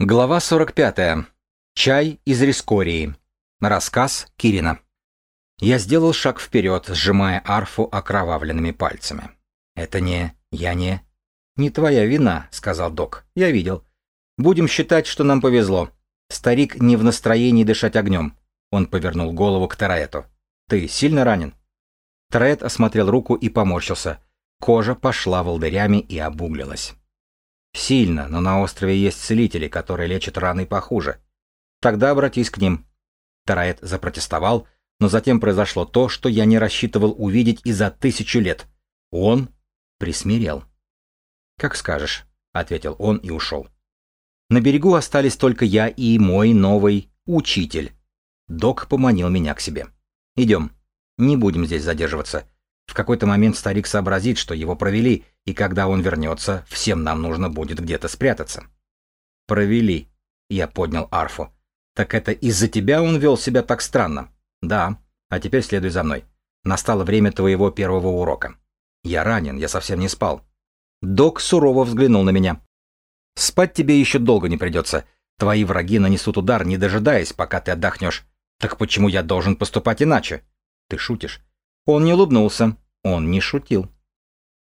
Глава 45. Чай из Рискории. Рассказ Кирина. Я сделал шаг вперед, сжимая арфу окровавленными пальцами. «Это не... я не...» «Не твоя вина», — сказал док. «Я видел. Будем считать, что нам повезло. Старик не в настроении дышать огнем». Он повернул голову к Тараэту. «Ты сильно ранен?» Тараэт осмотрел руку и поморщился. Кожа пошла волдырями и обуглилась. Сильно, но на острове есть целители, которые лечат раны похуже. Тогда обратись к ним. Тараэт запротестовал, но затем произошло то, что я не рассчитывал увидеть и за тысячу лет. Он присмирел. «Как скажешь», — ответил он и ушел. На берегу остались только я и мой новый учитель. Док поманил меня к себе. «Идем. Не будем здесь задерживаться. В какой-то момент старик сообразит, что его провели, и когда он вернется, всем нам нужно будет где-то спрятаться. Провели. Я поднял арфу. Так это из-за тебя он вел себя так странно? Да. А теперь следуй за мной. Настало время твоего первого урока. Я ранен, я совсем не спал. Док сурово взглянул на меня. Спать тебе еще долго не придется. Твои враги нанесут удар, не дожидаясь, пока ты отдохнешь. Так почему я должен поступать иначе? Ты шутишь. Он не улыбнулся, он не шутил.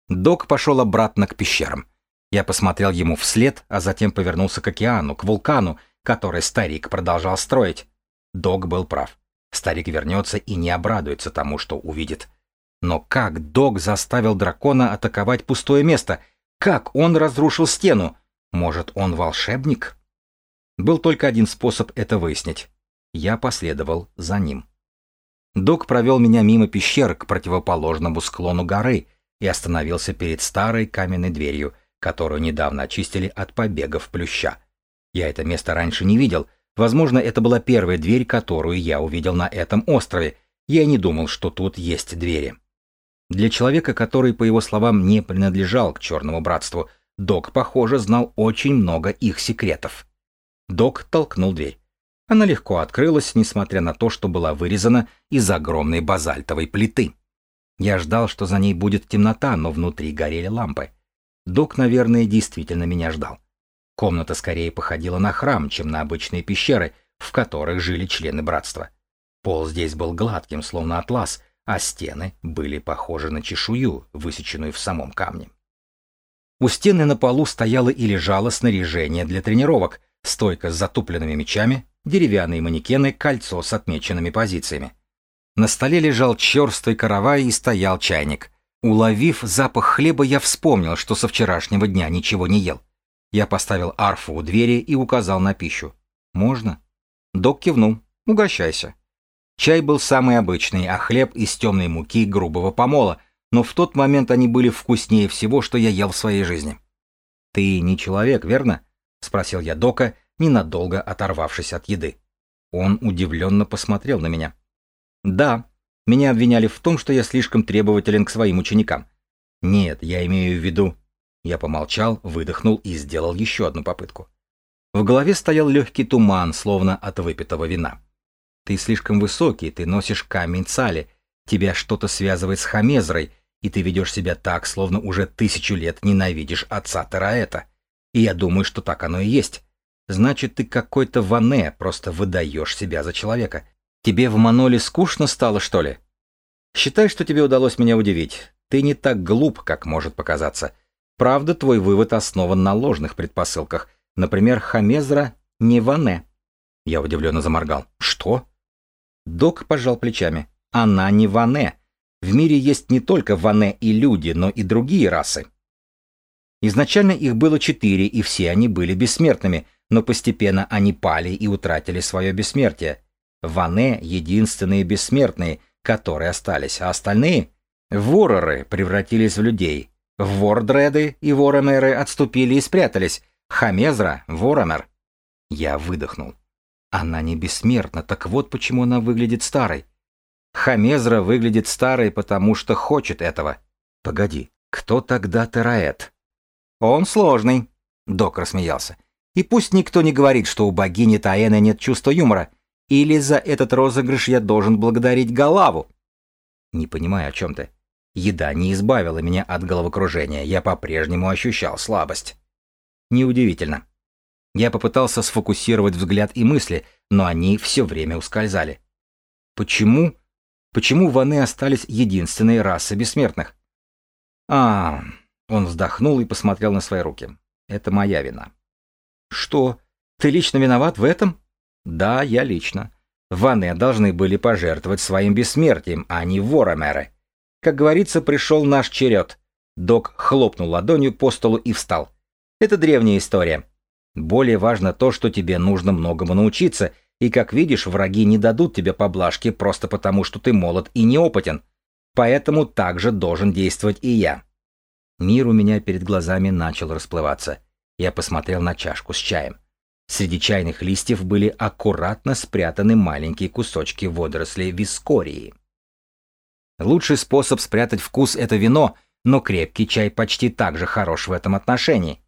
Док пошел обратно к пещерам. Я посмотрел ему вслед, а затем повернулся к океану, к вулкану, который старик продолжал строить. Док был прав. Старик вернется и не обрадуется тому, что увидит. Но как Док заставил дракона атаковать пустое место? Как он разрушил стену? Может, он волшебник? Был только один способ это выяснить. Я последовал за ним. Док провел меня мимо пещер к противоположному склону горы и остановился перед старой каменной дверью, которую недавно очистили от побегов плюща. Я это место раньше не видел. Возможно, это была первая дверь, которую я увидел на этом острове. Я не думал, что тут есть двери. Для человека, который, по его словам, не принадлежал к Черному Братству, Док, похоже, знал очень много их секретов. Док толкнул дверь. Она легко открылась, несмотря на то, что была вырезана из огромной базальтовой плиты. Я ждал, что за ней будет темнота, но внутри горели лампы. Док, наверное, действительно меня ждал. Комната скорее походила на храм, чем на обычные пещеры, в которых жили члены братства. Пол здесь был гладким, словно атлас, а стены были похожи на чешую, высеченную в самом камне. У стены на полу стояло и лежало снаряжение для тренировок, стойка с затупленными мечами, деревянные манекены, кольцо с отмеченными позициями. На столе лежал черствый каравай и стоял чайник. Уловив запах хлеба, я вспомнил, что со вчерашнего дня ничего не ел. Я поставил арфу у двери и указал на пищу. «Можно?» Док кивнул. «Угощайся». Чай был самый обычный, а хлеб из темной муки грубого помола, но в тот момент они были вкуснее всего, что я ел в своей жизни. «Ты не человек, верно?» — спросил я Дока, ненадолго оторвавшись от еды. Он удивленно посмотрел на меня. «Да, меня обвиняли в том, что я слишком требователен к своим ученикам. Нет, я имею в виду...» Я помолчал, выдохнул и сделал еще одну попытку. В голове стоял легкий туман, словно от выпитого вина. «Ты слишком высокий, ты носишь камень цали, тебя что-то связывает с Хамезрой, и ты ведешь себя так, словно уже тысячу лет ненавидишь отца Тараэта. И я думаю, что так оно и есть. Значит, ты какой-то ване, просто выдаешь себя за человека. Тебе в Маноле скучно стало, что ли? Считай, что тебе удалось меня удивить. Ты не так глуп, как может показаться. Правда, твой вывод основан на ложных предпосылках. Например, Хамезра не ване. Я удивленно заморгал. Что? Док пожал плечами. Она не ване. В мире есть не только ване и люди, но и другие расы. Изначально их было четыре, и все они были бессмертными, но постепенно они пали и утратили свое бессмертие. Ване — единственные бессмертные, которые остались, а остальные — вороры превратились в людей. Вордреды и воромеры отступили и спрятались. Хамезра — воромер. Я выдохнул. Она не бессмертна, так вот почему она выглядит старой. Хамезра выглядит старой, потому что хочет этого. Погоди, кто тогда Тераэт? Он сложный, док рассмеялся. И пусть никто не говорит, что у богини Таэны нет чувства юмора. Или за этот розыгрыш я должен благодарить Галаву. Не понимаю, о чем ты. Еда не избавила меня от головокружения, я по-прежнему ощущал слабость. Неудивительно. Я попытался сфокусировать взгляд и мысли, но они все время ускользали. Почему? Почему ваны остались единственной расой бессмертных? А, он вздохнул и посмотрел на свои руки. Это моя вина. Что? Ты лично виноват в этом? Да, я лично. Ваны должны были пожертвовать своим бессмертием, а не воромеры. Как говорится, пришел наш черед. Док хлопнул ладонью по столу и встал. Это древняя история. Более важно то, что тебе нужно многому научиться, и, как видишь, враги не дадут тебе поблажки просто потому, что ты молод и неопытен. Поэтому также должен действовать и я. Мир у меня перед глазами начал расплываться. Я посмотрел на чашку с чаем. Среди чайных листьев были аккуратно спрятаны маленькие кусочки водорослей вискории. Лучший способ спрятать вкус — это вино, но крепкий чай почти так же хорош в этом отношении.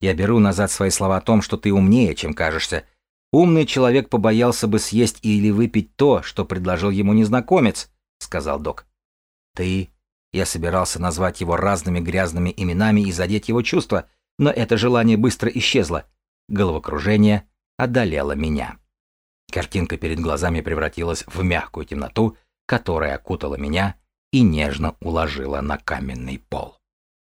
Я беру назад свои слова о том, что ты умнее, чем кажешься. Умный человек побоялся бы съесть или выпить то, что предложил ему незнакомец, сказал док. Ты... Я собирался назвать его разными грязными именами и задеть его чувства, но это желание быстро исчезло. Головокружение одолело меня. Картинка перед глазами превратилась в мягкую темноту, которая окутала меня и нежно уложила на каменный пол.